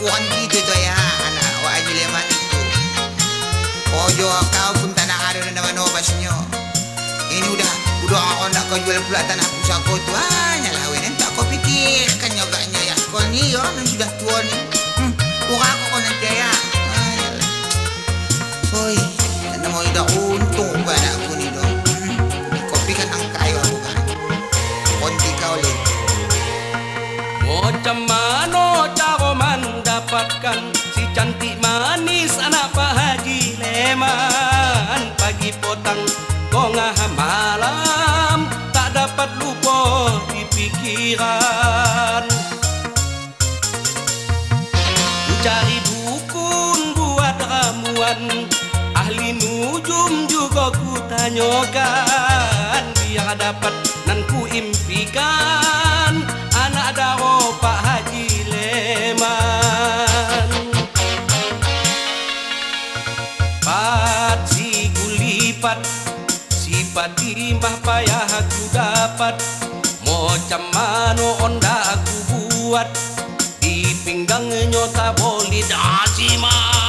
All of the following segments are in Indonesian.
Puguhan dito to ya ana wa ajili man ito. Ojo kau pun tanah aro na naman obas nyo. Ini udah udah ako nak ko jual pula tanah pusa ko to ah nyalawin ento ako pikir kanyo ganyo ya ko ni yo nang sudah tua ni. Buka ako ko nang kaya. oi tanah mo ida untung ba na ko ni do. Kopi kan ang kayo ako kan. Konti ka ulit mendapatkan si cantik manis anak Pak Haji Leman. Pagi potang kongah malam tak dapat lupa di pikiran. Cari dukun buat ramuan Ahli nujum juga ku tanyakan. Biar dapat nan ku impikan Anak daro Pak timbah payah aku dapat. Macam mano onda aku buat. Di pinggangnya tak boleh dah simak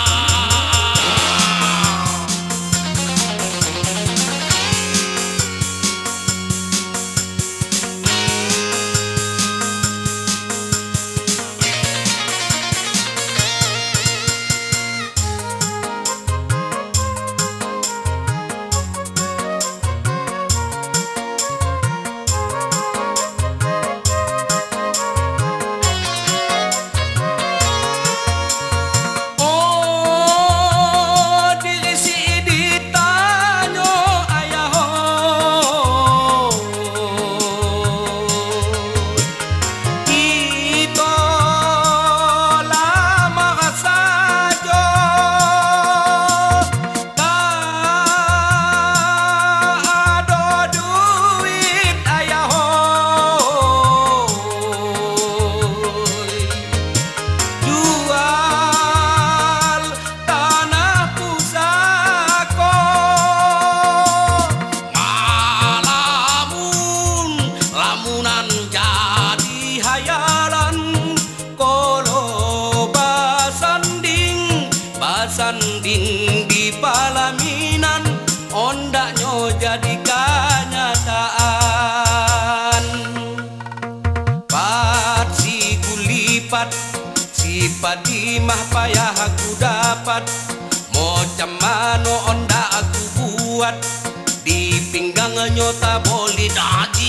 sifat sifat di mah payah aku dapat. Mau cemano onda aku buat. Di pinggang nyota boleh daji